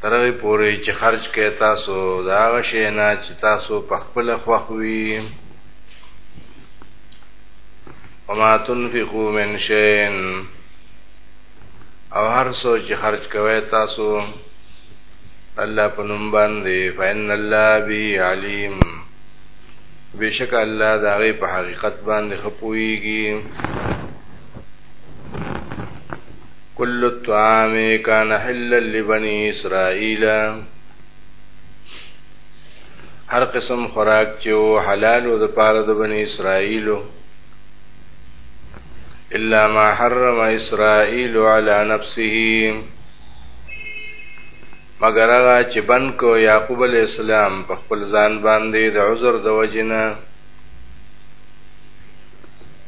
ترغه پورې چې خرج کې تاسو دا غشې نه چې تاسو په خپل خوخوي وما تنفقوا من شيء او هر څو چې خرج کوي تاسو الله په نوم باندې فإن الله بي عليم بشک الله دا غي په حقیقت باندې خپويږي کل الطعام کان حلا لبنی اسرائیل هر قسم خوراک چې او حلال او د پاره د بنی اسرائیل الا ما حرم اسرائیل علی نفسه مگر هغه چې بن کو یعقوب علی السلام په خپل ځان باندې د عذر د وجنه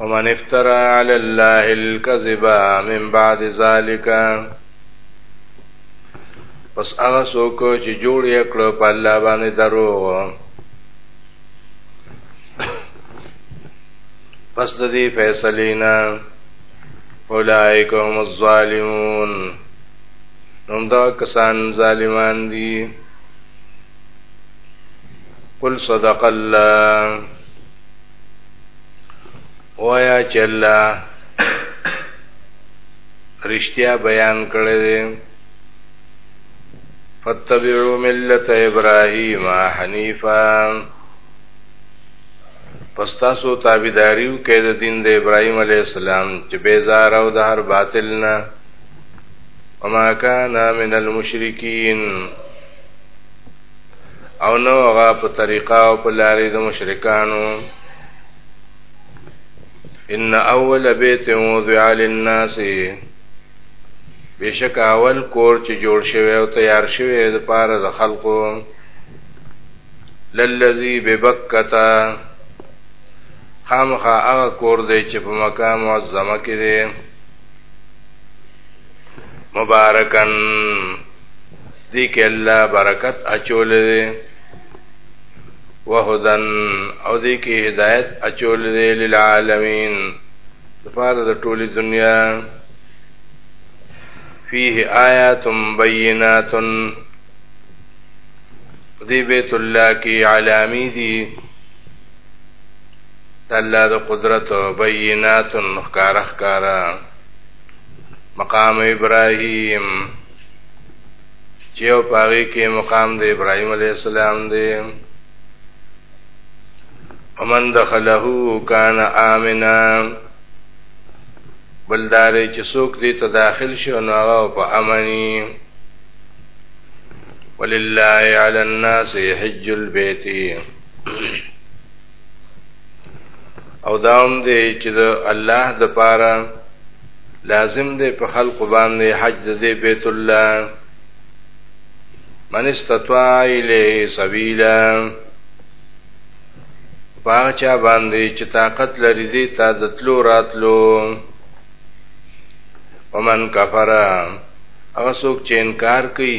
ومن افترى على الله الكذب من بعد ذلك پس هغه څوک چې جوړ یې کړو په الله باندې دروغ پس د دې فیصلې نه اولائک هم الظالمون نوم دا کسان ظالمان دي قل صدق الله وایا چې الله رښتیا بیان کړی دی فتبعوا ملت ابراهیم حنیفا پس تاسو تابعداریو کې د دین د ابراهیم علی السلام چې بیزار او د هر باطل نه وما کان من المشرکین او نو هغه په طریقه او په لارې د مشرکانو ان اول بیت وضع للناس بشک اول کور چې جوړ شوی او تیار شوی د پاره د خلقو للذي ببکتا خامخا هغه کور دی چې په مکه معظمه کې دی مبارکن دی کې الله برکت اچول دی وهدن او دی کې هدایت اچول دی للعالمین لپاره د ټولي دنیا فيه آیات بینات دی بیت الله کې علامی دي الله د قدرت بینات خکارخ کارا مقام ابراهیم چې او پاره کې مقام د ابراهيم عليه السلام دی ومن دخله کان آمنا بلدار چې څوک دې ته داخل شي نو هغه په امني ولله علی الناس حج البيت او داوم دی چې د الله د پاره لازم دی په خلق باندې حج د دې بیت الله من استطاع الیه سبیلا پاچا باندې چې طاقت لري دې تا د تلو راتلو ومن کفر هغه څوک چې انکار کوي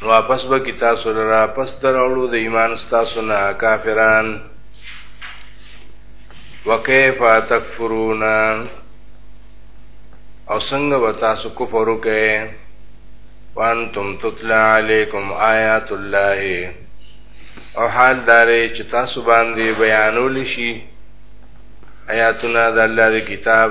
نو واپس به کی تاسو لرا پس دراوړو د ایمان تاسو نه کافران وکيف تکفرون او څنګه به تاسو کفر وکئ وانتم تطلع علیکم آیات الله او حال دارې چې تاسو باندې بیانول شي آیاتونه د الله د کتاب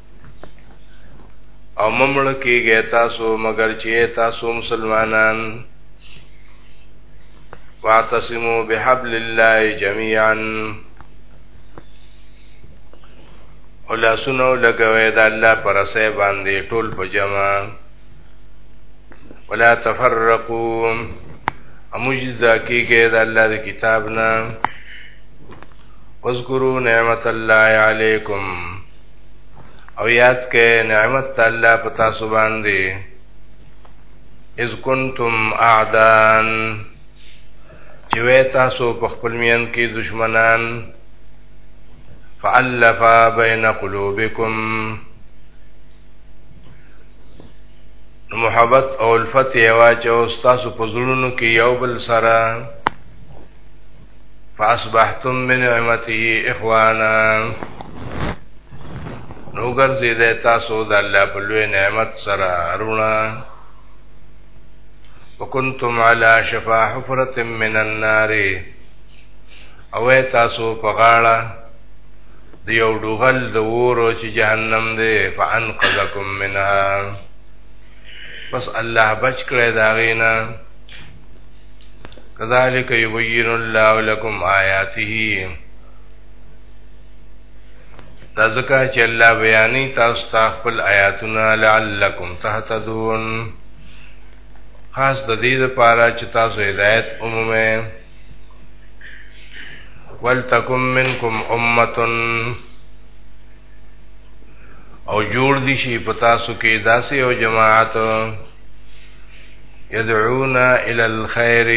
او ممړ کېږي تاسو مگر چې تاسو مسلمانان واعتصموا بحبل الله جميعا او لاسونو لګوي د الله پر سه باندې ټول په جمع ولا تفرقوا امجدا کېږي د الله د کتاب نه واذکروا نعمت الله علیکم او یاد کې نعمت الله پتا سو باندې اذ کنتم اعدان چې وې تاسو په خپل میان کې دشمنان فالف بین قلوبکم محبت او الفت یوا چې تاسو په زړونو کې یو بل سره فاصبحتم من نعمته اخوانا نو ګرځي د تاسو د الله په لوی نعمت سره رونه وکنتم علی شفا حفرة من النار او تاسو په غاړه د یو ډوغل د وورو چې جهنم دی فانقذکم منها پس الله بچ کړی دا غینا كذلك يبين الله لكم آياته دا ځکه چې الله بیانې تاسو ته خپل آیاتونه لعلکم تهتدون خاص د دې لپاره چې تاسو هدایت عمومه ولتکم منکم امه او جوړ دي شي پتا سو کې داسې او جماعت يدعونا الى الخير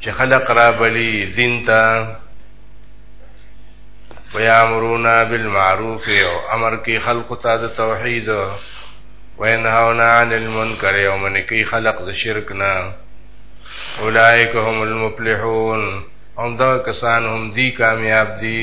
چې خلق را بلی دین ته ويامرونا بالمعروف او امر کې خلق ته د توحید وینهونا عن المنکر او من کې خلق د شرک نه اولائک هم المفلحون هم دا کسان هم دی کامیاب دي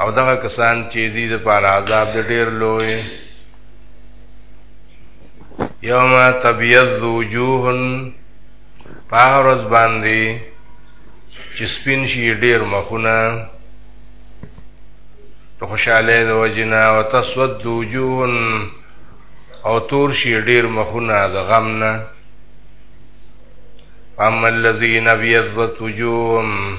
او دغه کسان چې دې د پاره عذاب د ډیر لوی یوم تبیض وجوه پاورز باندې چې سپین شي ډیر مخونه د خوشاله د وجنا او تسود وجوه او تور شي ډیر مخونه د غم نه اما الذين بيضت وجوههم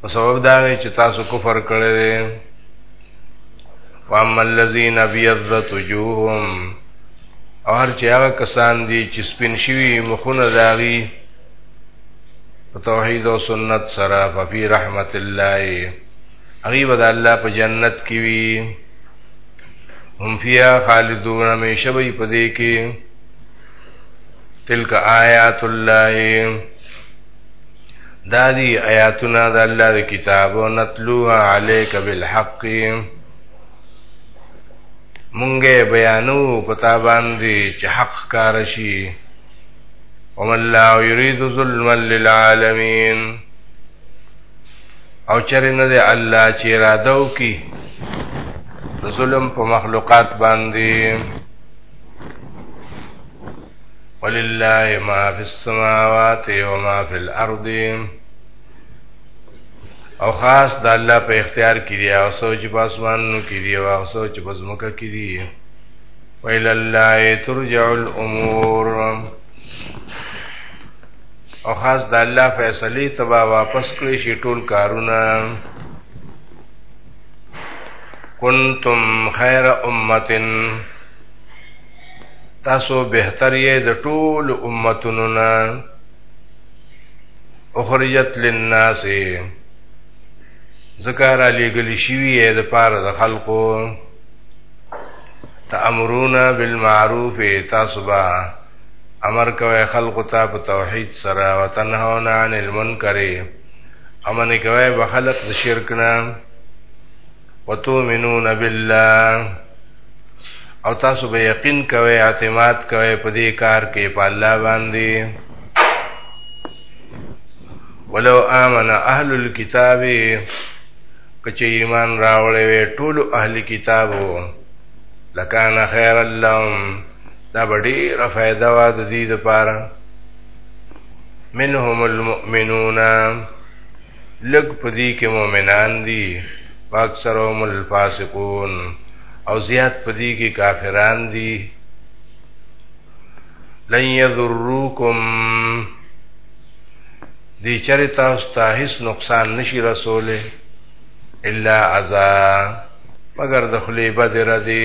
په سبب دا وی چې تاسو کفر کړی دی واما الذين بيضت وجوههم او هر چې هغه کسان دي چې سپین شوي مخونه داغي په توحید او سنت سره په فی رحمت الله هغه به د الله په جنت کې وي هم فیا خالدون همیشه به په دې کې تلک آیات الله دا دی آیاتنا د الله د کتاب او نتلو علیک بالحق مونږه بیانو پتا باندې چې حق کار شي وم الله یرید ظلم للعالمین او چرې نه دی الله چې اراده وکي ظلم په مخلوقات باندې ولله ما فی السماوات و ما فی الارض او خاص د الله په اختیار کې دی او سوچ په اسمانو کې دی او سوچ په زمکه کې دی ویل الله ترجع الامور او خاص د الله فیصله تبا واپس کړی شي ټول کارونه کنتم خیر امتن تاسو بهتر یې د ټول امتونو نه اخرجت للناس ذکر علی گلی شوی یې د پاره د خلقو تأمرون بالمعروف تاسو با امر کوي خلق ته په توحید سره وتنهون عن المنکر امن کوي بخلق د شرک نه وتؤمنون بالله او تاسو به یقین کوئ اعتماد کوئ په دې کار کې په الله باندې ولو آمن اهل الكتاب کچې ایمان راوړې وې ټول اهل کتابو لکان خیر اللهم دا بډی را فائدہ وا د دې لپاره منهم المؤمنون لګ پدی کې مؤمنان دي واکثرهم الفاسقون او زیات پدی کې کافران دي لن یذروکم دی چرې تاسو ته هیڅ نقصان نشي رسوله الا عذاب مگر د خلی بدر دی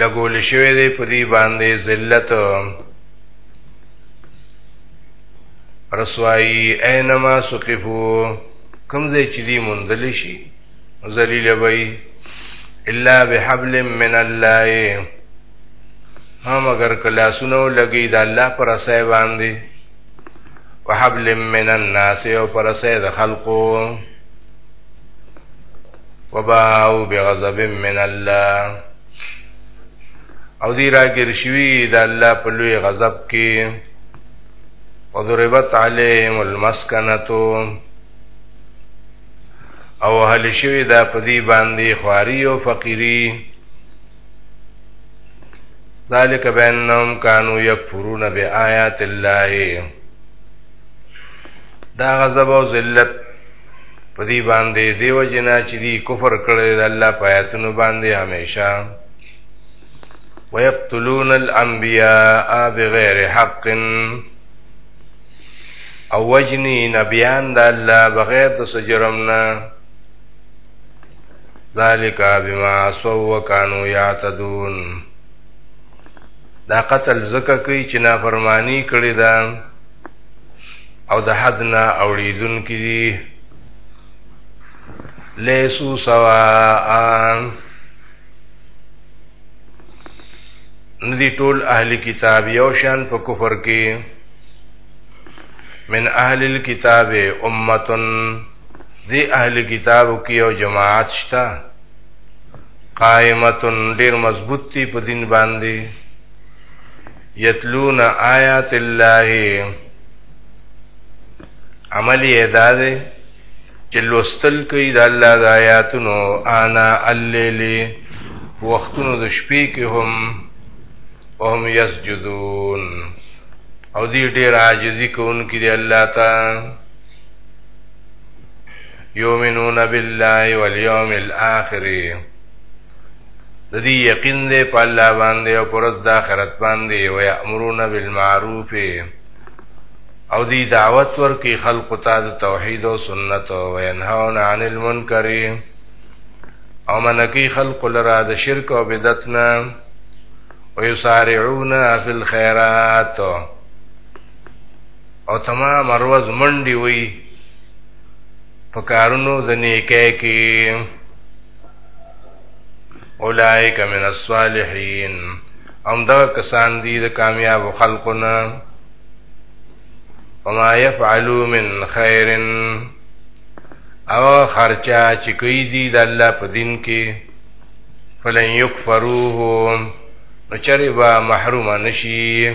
لګول شوی دی په دې باندې ذلت رسوایی اینما سقفو کمزې چې دی منزل شي ذلیل وي الا بحبل من الله هم اگر کلا سنو لګي د الله پر سای باندې وحبل من الناس او پر سای د خلقو وباو بغضب من الله او دی راګر شوی د الله په لوی غضب کې وضربت عليهم المسكنه او هل شوی دا په دی باندې خواري او فقيري ذالک بینهم کانو یکفرون بیاات الله دا غضب او ذلت په دې باندې دیو جنا چې دی کفر کړی د الله په آیاتونو باندې همیشه ويقتلون الانبیاء بغیر حق او وجنی نبیان د الله بغیر د سجرمنا ذالک بما سو وکانو یعتدون دا قتل زکه کوي چې نافرمانی کړی ده او د حد نه اوړیدون کې دي لیسو سواء ندی ټول اهل کتاب یو شان په کفر کې من اهل الكتاب امتن دی اهل کتابو کې یو جماعت شته قائمتن ډیر مضبوط دی په دین باندې یتلون آیات الله عملی ادا ده چې لوستل کوي د الله د آیاتونو انا الليل وختونو د شپې کې هم هم یسجدون او دې ډېر عاجزي کوونکي دی الله تعالی یومنون بالله والیوم الاخر د دې یقین دې په الله باندې او پر د آخرت باندې او یامرون بالمعروف او دی دعوت ورکی خلق ته د توحید او سنت او ینهون عن المنکر او منکی خلق لرا د شرک او بدعت نه او یسارعون فی الخيرات او تمام ورځ منډي وي په کارونو د نیکه کې اولائک من الصالحین هم دا کسان دي د کامیاب خلقونه وما يفعلوا من خير او خرچا چې کوي دي د الله په دین کې فلن يكفروه نو چرې به محروم نشي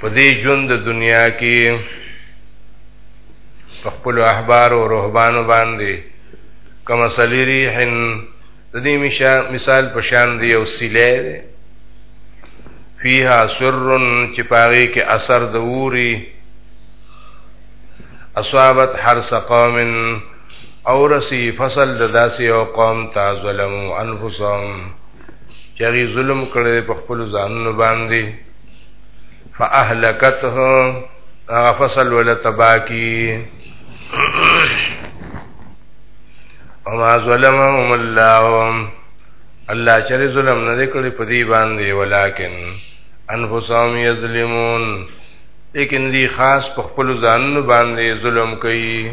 په دې ژوند د دنیا کې په خپل احبار او رهبانو باندې کما سلیری حن د دې مثال په شان دی او سیله دی فیها سر چې پاره کې اثر د ووري اصابت حرس قوم او رسی فصل د داسې او قوم تا ظلمو انفسهم چې هغه ظلم کړی په خپل ځانونو باندې فاهلكته هغه فصل ولا تباکی وما ظلمهم الله الله چې ظلم نه کړی په دې باندې ولکن انفسهم یظلمون لیکن دی خاص په خپل ځانونو باندې ظلم کوي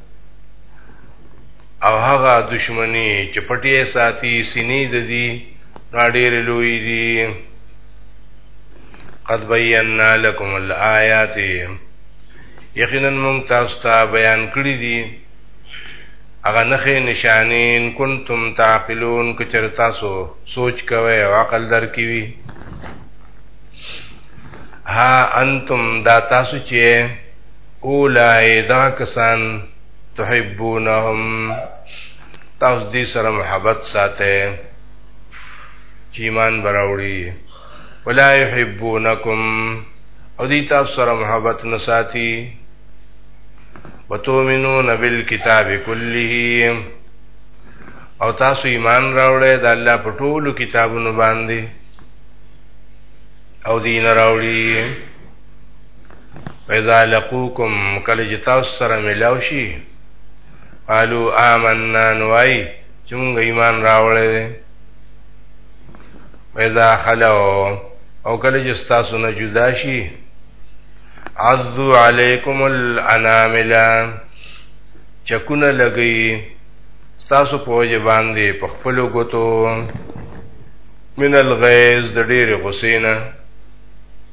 او هغه دشمنی چې پټې ساتي سینې د دي ناډیر لوی دي قد بینا لكم الآیات یقینا موږ تاسو ته بیان کړی دي هغه نخې نشانین کنتم تعقلون کچر تاسو سوچ کوئ او عقل درکې وي ها انتم دا تاسو چې اولای دا کسان تحبونهم تاسو دې سره محبت ساته چې ایمان براوړي ولا يحبونکم او دې تاسو سره محبت نه ساتي وتؤمنون بالکتاب كله او تاسو ایمان راوړې د الله په ټولو کتابونو باندې او دین راوړي فاذا لقوکم کله چې تاسو سره ملاو شي قالو آمنا نوای چې موږ ایمان راوړی دی فاذا خلو او کله چې تاسو نه جدا شي عذو علیکم الانامل چکونه لګي تاسو په وجه باندې په خپل غوتو من الغیظ د ډېر غسینه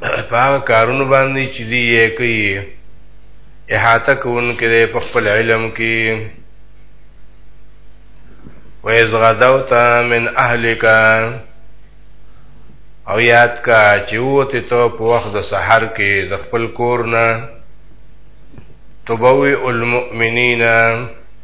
په هغه کارونو باندې چې دی یې کوي احاطه کوونکې دی په خپل علم کې وَإِذْ غَدَوْتَ مِنْ أَهْلِكَ او یاد کا چې وته ته په وخت د سحر کې د خپل کور نه تبوي المؤمنین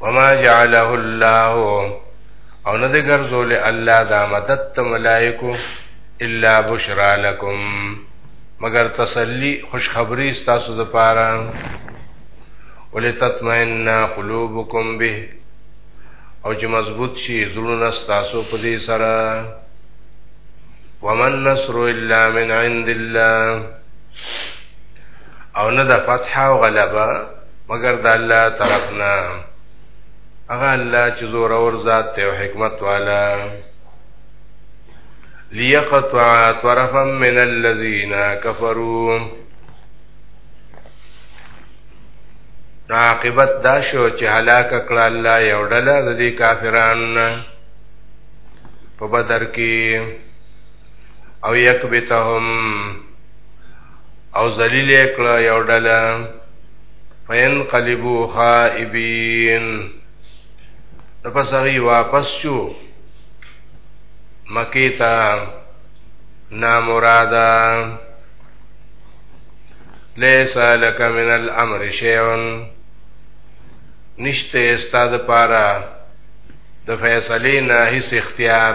وما جعله الله او نه ذکر زول الله دا مدد ملائکو الا بشرا لكم مگر تسلی خوشخبری تاسو د پاره ولتطمئن قلوبکم به او چې مضبوط شي زړونه تاسو په دې سره ومن نصر الا من عند الله او نه د فتح او غلبه مگر د الله طرف نه هغه الله چې زور اور ذات ته او حکمت والا ليقطع طرفا من الذين كفروا عاقبت دا شو چې هلاک کړه الله یو ډله د دې کافرانو په بدر کې او یکبتهم او ذلیل کړه یو ډله فین قلبو خائبین پس هغه واپس شو مکی ته نامرادا لیس لک من الامر شیئن نشته استاد پارا د فیصله نه هیڅ اختیار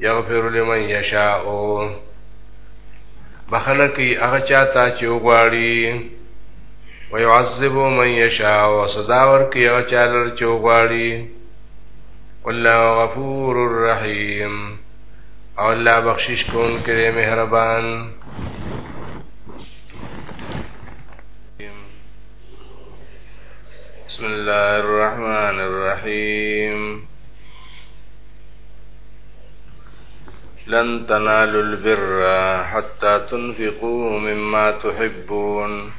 یغفر لمن یشاء بخنه کوي هغه چاته چې وغواړي ويعذب من يشاء وسزا ورکي هغه چاله چې وغواړي والله غفور الرحیم او الله بخشش کون کرے مهربان بسم الله الرحمن الرحیم لن تنالوا البر حتى تنفقوا مما تحبون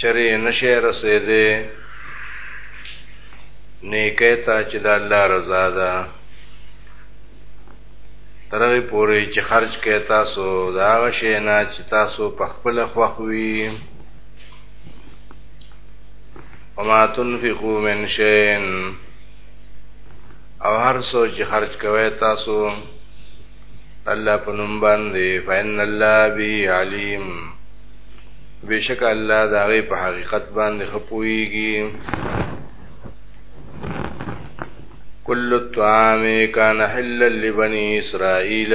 چرې نشه رسېدې نیکه ته چې د الله رضا ده ترغه پوري چې خرج کې تاسو دا غشې نه چې تاسو په خپل خوخوي وما تنفقوا من شيء او هر څو چې خرج کوي تاسو الله په نوم باندې فإن الله به عليم بشک الله دا غي په حقیقت باندې خپويږي كل الطعام كان حلا لبني إسرائيل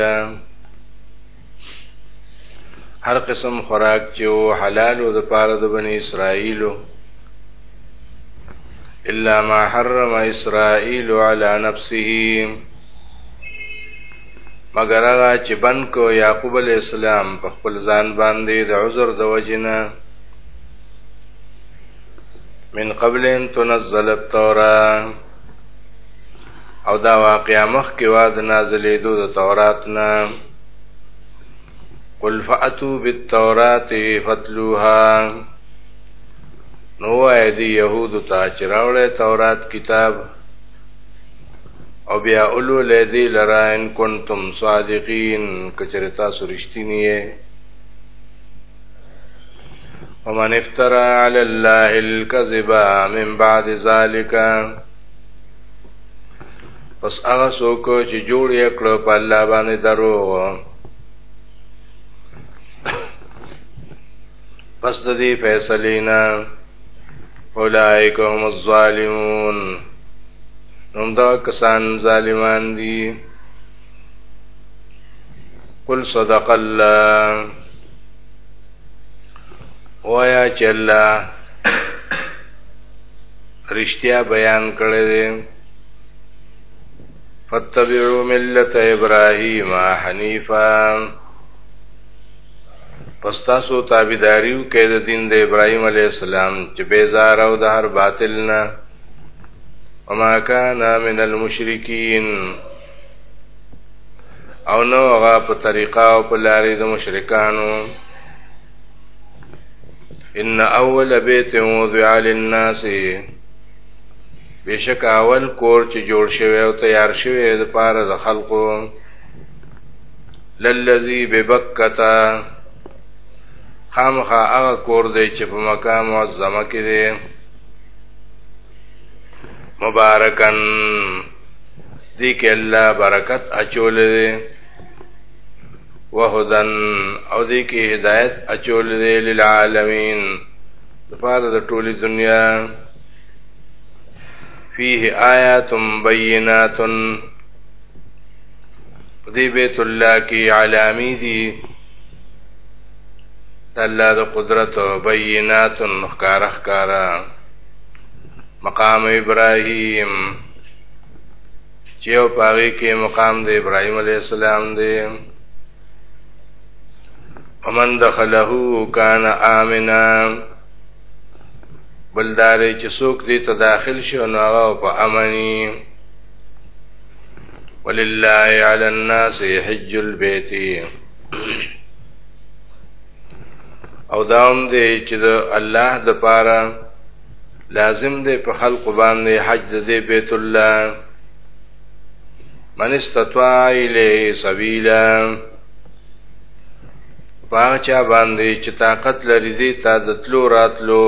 هر قسم خوراک چې او حلال او د پاره د بنی اسرائیل الا ما حرم اسرائیل علی نفسه مگر هغه چې بن کو یعقوب علی السلام په خپل ځان باندې د عذر د وجنه من قبل ان تنزل التوراة او دا واقعا مخ کې وا د نازلې دو د تورات نه قل فاتو بالتورات فتلوها نو اې دی يهود ته چې راوړې تورات کتاب او بیا اولو لذي لرا ان کنتم صادقین کچره تاسو رښتینی یې ومن افترى على الله الكذب من بعد ذلك پس هغه څوک چې جوړ یې کړ په الله باندې دروغ پس د دې فیصلې نه اولائک هم الظالمون هم دا کسان ظالمان دي قل صدق الله ويا چې الله رښتیا بیان کړی دی فتبعوا ملت ابراهیم حنیفا پس تاسو تابعداریو کې د دین د ابراهیم علی السلام چې بیزار او د هر باطل نه وما کان من المشرکین او نو هغه په طریقه او په لارې د مشرکانو ان اول بیت وضع للناس بشک اول کور چې جوړ شوی او تیار شوی د پاره د خلقو للذي ببکتا خامخا هغه کور دی چې په مکان معظمه کې دی مبارکن دې کې الله برکت اچول دي وهدن او دې کې هدایت اچول دي للعالمین لپاره د ټولي دنیا فيه آیات بینات دې بیت الله کې علامی دي الله د قدرت بینات خکارخ کارا مقام ابراهيم چې او پاره کې مقام د ابراهيم عليه السلام دی ومن دخله کان امنا بلدار چې څوک دې ته داخل شي او هغه په امني ولله علی الناس حج البيت او داوم دی چې د الله د پاره لازم دی په خلق باندې حج د دې بیت الله من استطاع الیه سبیلا پاچا باندې چې طاقت لري دې تا د تلو راتلو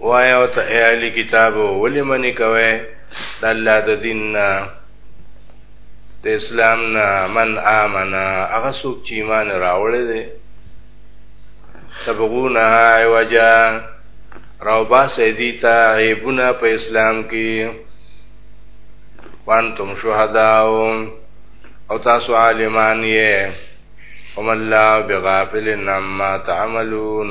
وای او ته اهل کتاب ولې منی کوي د الله د دین نه د اسلام نه من امنا هغه څوک چې ایمان راوړی دی سبغونا عوجا راو با سیدی تا عیبونا په اسلام کې وانتم شهداو او تاسو عالمان یې ومن لا بغافل عما تعملون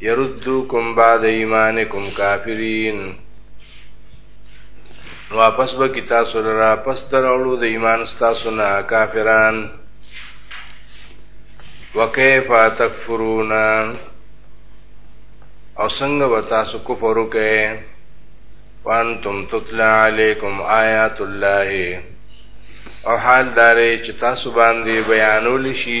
يردوکم بعد ایمانکم کافرین واپس به کی تاسو لرا پس درولو د ایمان تاسو نه کافران وکيف تکفرون او څنګه به تاسو کفر وکئ وانتم تطلع علیکم آیات الله او حال دارې چې تاسو باندې بیانول شي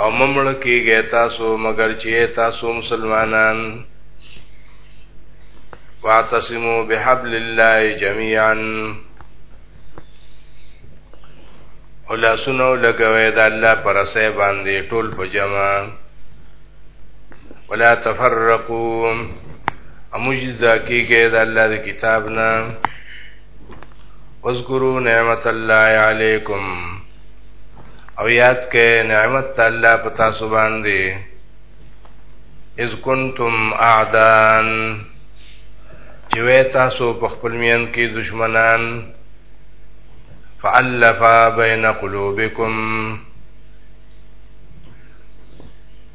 او ممړ کیږي تاسو مگر چې تاسو مسلمانان واعتصموا بحبل الله جميعا ولا سنو لګوي د الله پر سه باندې ټول په جما ولا تفرقوا امجدا کیږي د الله د کتاب نه واذکروا نعمت الله علیکم او یاد کې نعمت الله پتا سو باندې اذ کنتم اعدان چې وې تاسو په خپل میان کې دشمنان فالف بین قلوبکم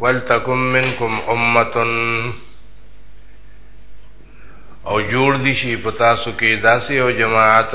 ولتکم منکم امتن او جوړ دي شي پتا سو کې داسې او جماعت